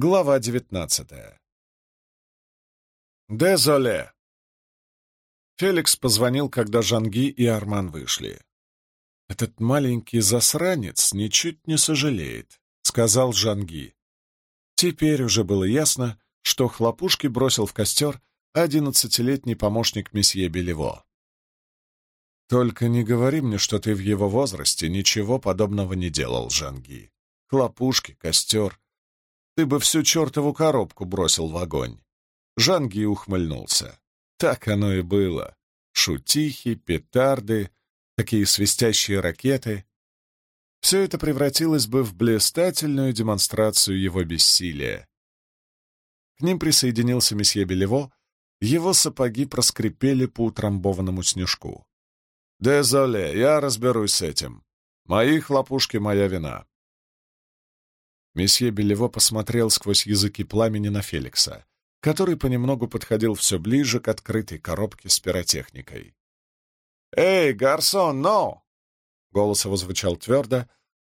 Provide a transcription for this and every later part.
Глава девятнадцатая. «Дезоле!» Феликс позвонил, когда Жанги и Арман вышли. «Этот маленький засранец ничуть не сожалеет», — сказал Жанги. Теперь уже было ясно, что хлопушки бросил в костер одиннадцатилетний помощник месье Белево. «Только не говори мне, что ты в его возрасте ничего подобного не делал, Жанги. Хлопушки, костер. Ты бы всю чертову коробку бросил в огонь». Жанги ухмыльнулся. Так оно и было. Шутихи, петарды, такие свистящие ракеты. Все это превратилось бы в блистательную демонстрацию его бессилия. К ним присоединился месье Белево, его сапоги проскрипели по утрамбованному снежку. «Дезоле, я разберусь с этим. Мои хлопушки — моя вина». Месье Белево посмотрел сквозь языки пламени на Феликса, который понемногу подходил все ближе к открытой коробке с пиротехникой. «Эй, гарсон, но!» Голос его звучал твердо,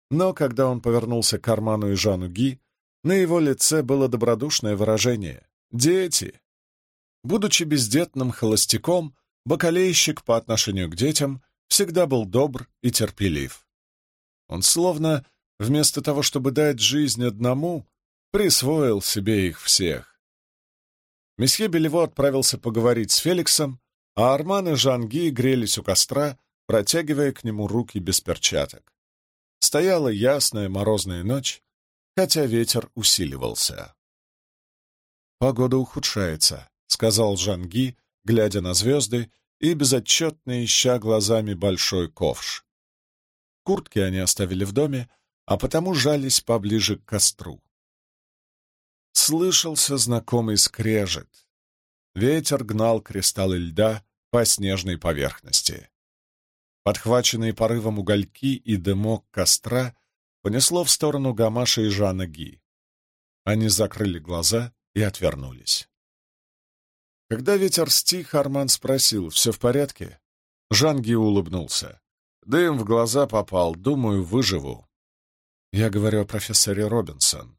но когда он повернулся к карману и Жану Ги, на его лице было добродушное выражение. «Дети!» Будучи бездетным холостяком, бакалейщик по отношению к детям всегда был добр и терпелив. Он словно, вместо того, чтобы дать жизнь одному, присвоил себе их всех. Месье Белево отправился поговорить с Феликсом, а Арман и Жанги грелись у костра, протягивая к нему руки без перчаток. Стояла ясная морозная ночь, хотя ветер усиливался. «Погода ухудшается», — сказал Жанги, глядя на звезды и безотчетно ища глазами большой ковш. Куртки они оставили в доме, а потому жались поближе к костру. Слышался знакомый скрежет. Ветер гнал кристаллы льда по снежной поверхности. Подхваченные порывом угольки и дымок костра понесло в сторону Гамаша и Жана Ги. Они закрыли глаза и отвернулись. Когда ветер стих, Арман спросил, «Все в порядке?» Жанги улыбнулся. «Дым в глаза попал, думаю, выживу». «Я говорю о профессоре Робинсон».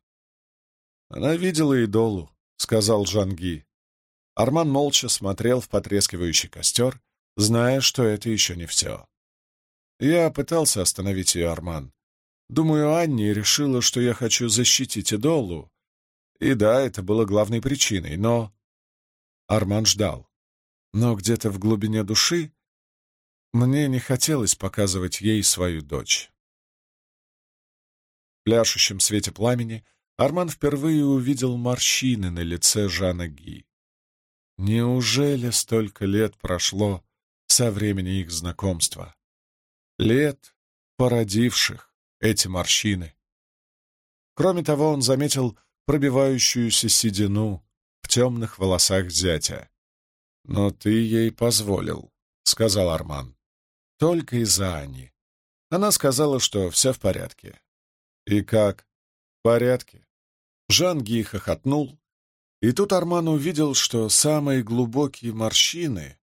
«Она видела идолу», — сказал Жанги. Арман молча смотрел в потрескивающий костер, зная, что это еще не все. Я пытался остановить ее, Арман. Думаю, Анни решила, что я хочу защитить идолу. И да, это было главной причиной, но... Арман ждал. Но где-то в глубине души мне не хотелось показывать ей свою дочь. В пляшущем свете пламени Арман впервые увидел морщины на лице Жана Ги. Неужели столько лет прошло со времени их знакомства? Лет, породивших эти морщины. Кроме того, он заметил пробивающуюся седину, темных волосах зятя. «Но ты ей позволил», — сказал Арман. «Только из-за Ани. Она сказала, что все в порядке». «И как?» «В порядке». Жан Ги хохотнул, и тут Арман увидел, что самые глубокие морщины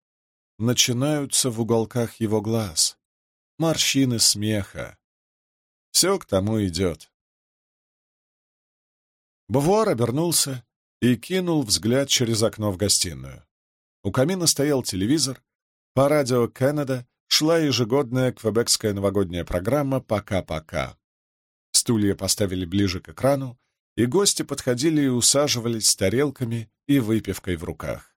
начинаются в уголках его глаз. Морщины смеха. Все к тому идет. Бавуар обернулся и кинул взгляд через окно в гостиную. У камина стоял телевизор, по радио Канада шла ежегодная квебекская новогодняя программа «Пока-пока». Стулья поставили ближе к экрану, и гости подходили и усаживались с тарелками и выпивкой в руках.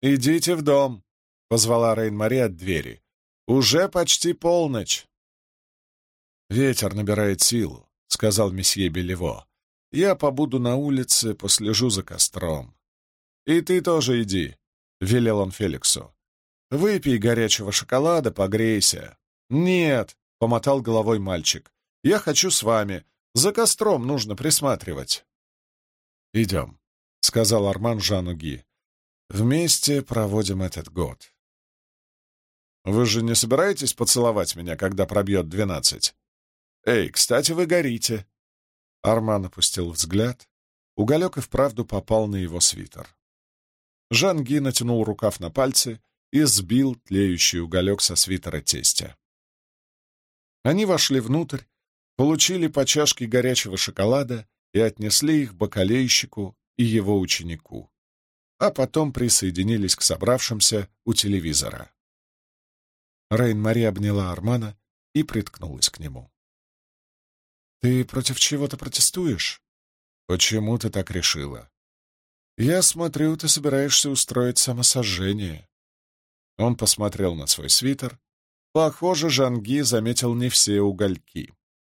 «Идите в дом», — позвала Рейн-Мари от двери. «Уже почти полночь». «Ветер набирает силу», — сказал месье Белево. Я побуду на улице, послежу за костром. И ты тоже иди, — велел он Феликсу. Выпей горячего шоколада, погрейся. Нет, — помотал головой мальчик. Я хочу с вами. За костром нужно присматривать. Идем, — сказал Арман Жану Ги. Вместе проводим этот год. Вы же не собираетесь поцеловать меня, когда пробьет двенадцать? Эй, кстати, вы горите. Арман опустил взгляд. Уголек и вправду попал на его свитер. Жан Ги натянул рукав на пальцы и сбил тлеющий уголек со свитера тестя. Они вошли внутрь, получили по чашке горячего шоколада и отнесли их бакалейщику и его ученику, а потом присоединились к собравшимся у телевизора. Рейн-Мари обняла Армана и приткнулась к нему. «Ты против чего-то протестуешь? Почему ты так решила?» «Я смотрю, ты собираешься устроить самосожжение». Он посмотрел на свой свитер. Похоже, Жанги заметил не все угольки.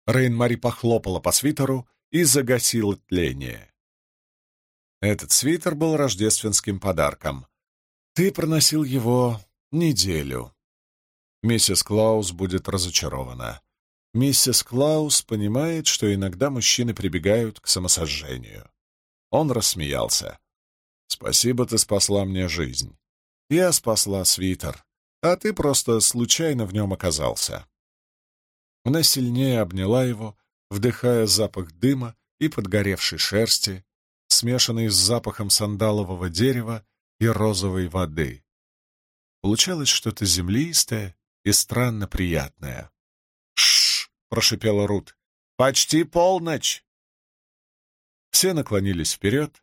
Рейн-Мари похлопала по свитеру и загасила тление. Этот свитер был рождественским подарком. Ты проносил его неделю. Миссис Клаус будет разочарована. Миссис Клаус понимает, что иногда мужчины прибегают к самосожжению. Он рассмеялся. «Спасибо, ты спасла мне жизнь. Я спасла свитер, а ты просто случайно в нем оказался». Она сильнее обняла его, вдыхая запах дыма и подгоревшей шерсти, смешанный с запахом сандалового дерева и розовой воды. Получалось что-то землистое и странно приятное. «Шш!» — прошипела Рут. «Почти полночь!» Все наклонились вперед,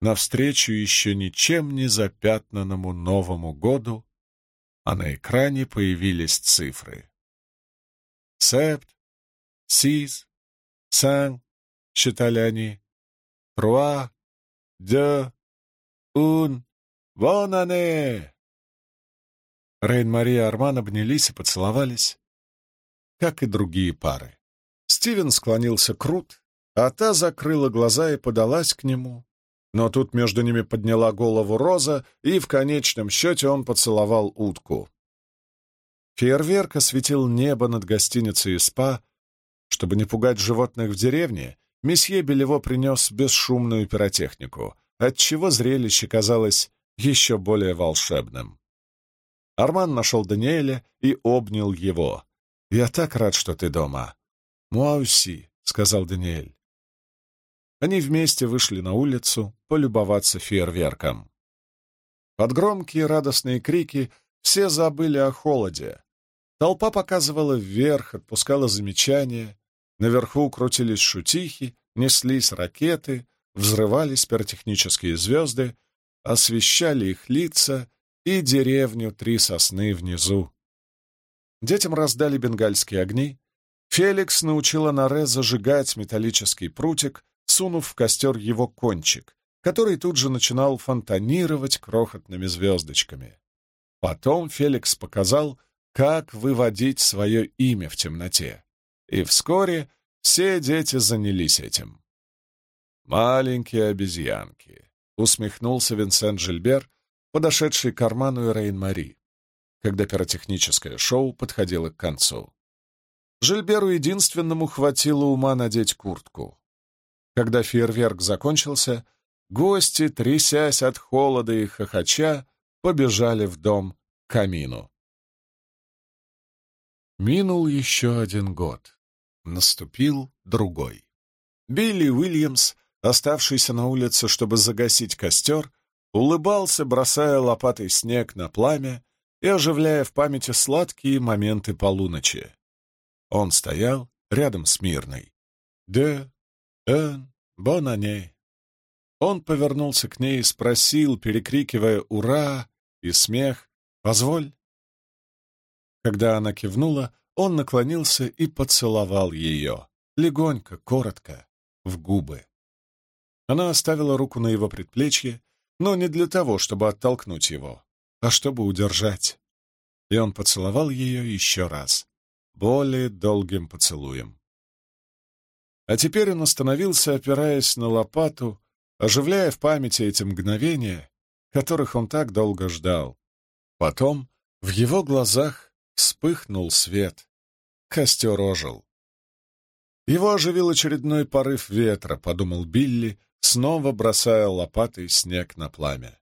навстречу еще ничем не запятнанному Новому году, а на экране появились цифры. «Септ», «Сиз», «Сан», — считали они, «Труа», «Дё», «Ун», «Вон они!» Рейн-Мари и Арман обнялись и поцеловались, как и другие пары. Стивен склонился к Рут, а та закрыла глаза и подалась к нему. Но тут между ними подняла голову Роза, и в конечном счете он поцеловал утку. Фейерверк осветил небо над гостиницей и спа. Чтобы не пугать животных в деревне, месье Белево принес бесшумную пиротехнику, отчего зрелище казалось еще более волшебным. Арман нашел Даниэля и обнял его. «Я так рад, что ты дома». «Муауси», — сказал Даниэль. Они вместе вышли на улицу полюбоваться фейерверком. Под громкие радостные крики все забыли о холоде. Толпа показывала вверх, отпускала замечания. Наверху крутились шутихи, неслись ракеты, взрывались пиротехнические звезды, освещали их лица и деревню Три Сосны внизу. Детям раздали бенгальские огни. Феликс научила Наре зажигать металлический прутик, сунув в костер его кончик, который тут же начинал фонтанировать крохотными звездочками. Потом Феликс показал, как выводить свое имя в темноте. И вскоре все дети занялись этим. «Маленькие обезьянки», — усмехнулся Винсент Жильбер, подошедший к карману Рейн-Мари, когда пиротехническое шоу подходило к концу. Жильберу единственному хватило ума надеть куртку. Когда фейерверк закончился, гости, трясясь от холода и хохоча, побежали в дом к камину. Минул еще один год. Наступил другой. Билли Уильямс, оставшийся на улице, чтобы загасить костер, улыбался, бросая лопатой снег на пламя и оживляя в памяти сладкие моменты полуночи. Он стоял рядом с Мирной. «Де, эн, бонане». Он повернулся к ней и спросил, перекрикивая «Ура!» и смех, «Позволь». Когда она кивнула, он наклонился и поцеловал ее, легонько, коротко, в губы. Она оставила руку на его предплечье, но не для того, чтобы оттолкнуть его, а чтобы удержать. И он поцеловал ее еще раз, более долгим поцелуем. А теперь он остановился, опираясь на лопату, оживляя в памяти эти мгновения, которых он так долго ждал. Потом в его глазах вспыхнул свет. Костер ожил. Его оживил очередной порыв ветра, подумал Билли, снова бросая лопатой снег на пламя.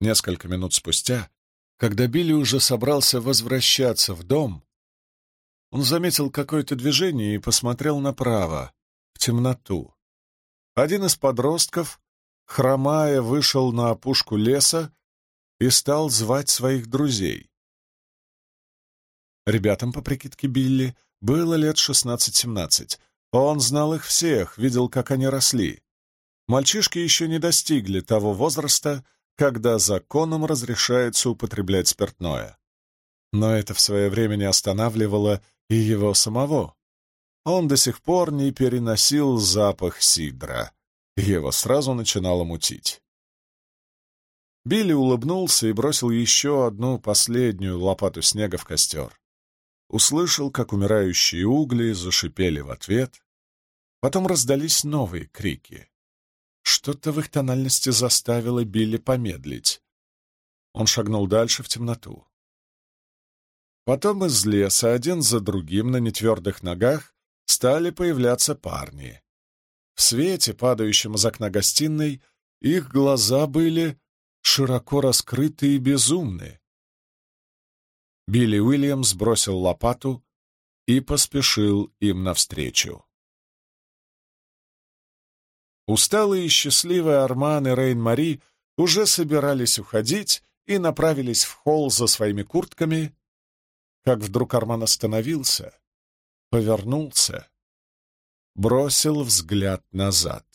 Несколько минут спустя, когда Билли уже собрался возвращаться в дом, он заметил какое-то движение и посмотрел направо, в темноту. Один из подростков, хромая, вышел на опушку леса и стал звать своих друзей. Ребятам, по прикидке Билли, было лет шестнадцать-семнадцать, Он знал их всех, видел, как они росли. Мальчишки еще не достигли того возраста, когда законом разрешается употреблять спиртное. Но это в свое время не останавливало и его самого. Он до сих пор не переносил запах сидра. Его сразу начинало мутить. Билли улыбнулся и бросил еще одну последнюю лопату снега в костер. Услышал, как умирающие угли зашипели в ответ. Потом раздались новые крики. Что-то в их тональности заставило Билли помедлить. Он шагнул дальше в темноту. Потом из леса один за другим на нетвердых ногах стали появляться парни. В свете, падающем из окна гостиной, их глаза были широко раскрыты и безумны. Билли Уильямс бросил лопату и поспешил им навстречу. Усталые и счастливые Арман и Рейн-Мари уже собирались уходить и направились в холл за своими куртками, как вдруг Арман остановился, повернулся, бросил взгляд назад.